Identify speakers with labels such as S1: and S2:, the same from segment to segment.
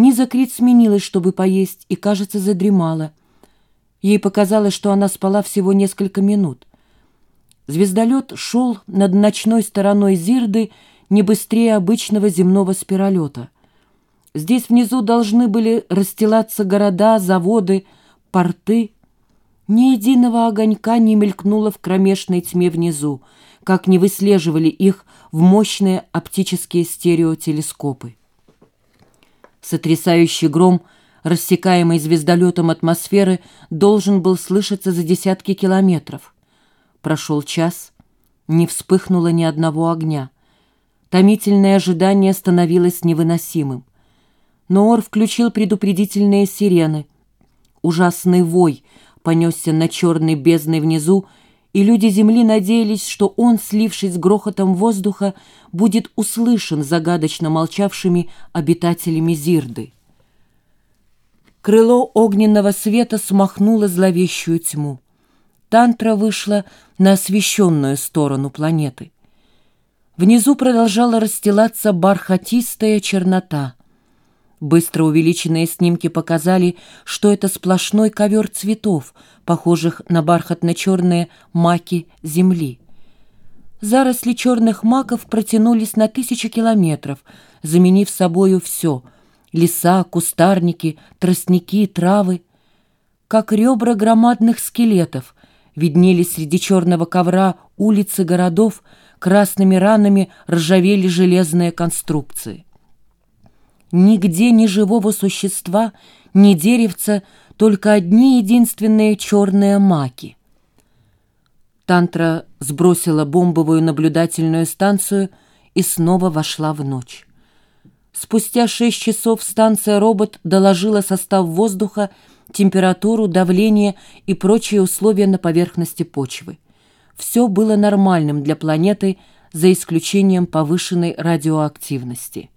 S1: Низа Крит сменилась, чтобы поесть, и, кажется, задремала. Ей показалось, что она спала всего несколько минут. Звездолет шел над ночной стороной Зирды не быстрее обычного земного спиролета. Здесь внизу должны были расстилаться города, заводы, порты. Ни единого огонька не мелькнуло в кромешной тьме внизу, как не выслеживали их в мощные оптические стереотелескопы. Сотрясающий гром, рассекаемый звездолетом атмосферы, должен был слышаться за десятки километров. Прошел час, не вспыхнуло ни одного огня. Томительное ожидание становилось невыносимым. Но Ор включил предупредительные сирены. Ужасный вой понесся на черной бездной внизу, и люди Земли надеялись, что он, слившись с грохотом воздуха, будет услышан загадочно молчавшими обитателями Зирды. Крыло огненного света смахнуло зловещую тьму. Тантра вышла на освещенную сторону планеты. Внизу продолжала расстилаться бархатистая чернота. Быстро увеличенные снимки показали, что это сплошной ковер цветов, похожих на бархатно-черные маки Земли. Заросли черных маков протянулись на тысячи километров, заменив собою все — леса, кустарники, тростники, травы. Как ребра громадных скелетов виднелись среди черного ковра улицы городов, красными ранами ржавели железные конструкции. Нигде ни живого существа, ни деревца, только одни единственные черные маки. Тантра сбросила бомбовую наблюдательную станцию и снова вошла в ночь. Спустя шесть часов станция «Робот» доложила состав воздуха, температуру, давление и прочие условия на поверхности почвы. Все было нормальным для планеты, за исключением повышенной радиоактивности.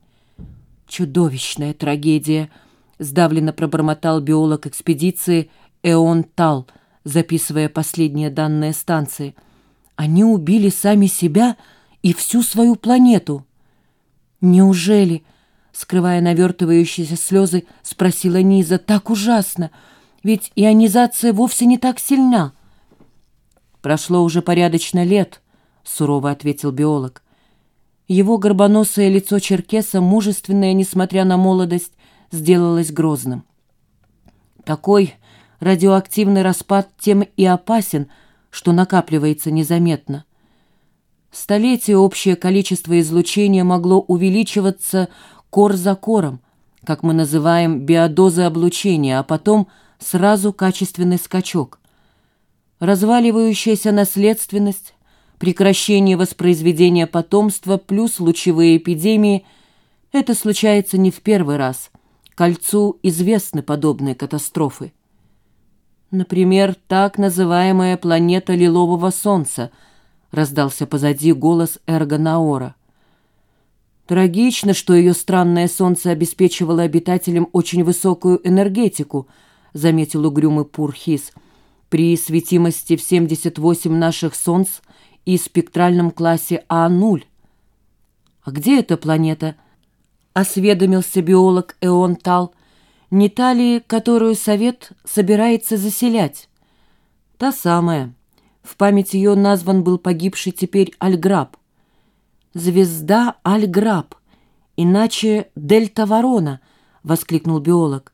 S1: «Чудовищная трагедия», — сдавленно пробормотал биолог экспедиции Эон Тал, записывая последние данные станции. «Они убили сами себя и всю свою планету». «Неужели?» — скрывая навертывающиеся слезы, спросила Низа. «Так ужасно! Ведь ионизация вовсе не так сильна». «Прошло уже порядочно лет», — сурово ответил биолог. Его горбоносое лицо черкеса, мужественное, несмотря на молодость, сделалось грозным. Такой радиоактивный распад тем и опасен, что накапливается незаметно. Столетие общее количество излучения могло увеличиваться кор за кором, как мы называем биодозы облучения, а потом сразу качественный скачок. Разваливающаяся наследственность, прекращение воспроизведения потомства плюс лучевые эпидемии – это случается не в первый раз. Кольцу известны подобные катастрофы. Например, так называемая планета Лилового Солнца, раздался позади голос Эргонаора. Трагично, что ее странное солнце обеспечивало обитателям очень высокую энергетику, заметил угрюмый Пурхис. При светимости в 78 наших солнц – и спектральном классе А0. «А где эта планета?» — осведомился биолог Эон Тал. «Не та ли, которую Совет собирается заселять?» «Та самая. В память ее назван был погибший теперь Альграб. «Звезда Альграб, иначе Дельта Ворона», — воскликнул биолог.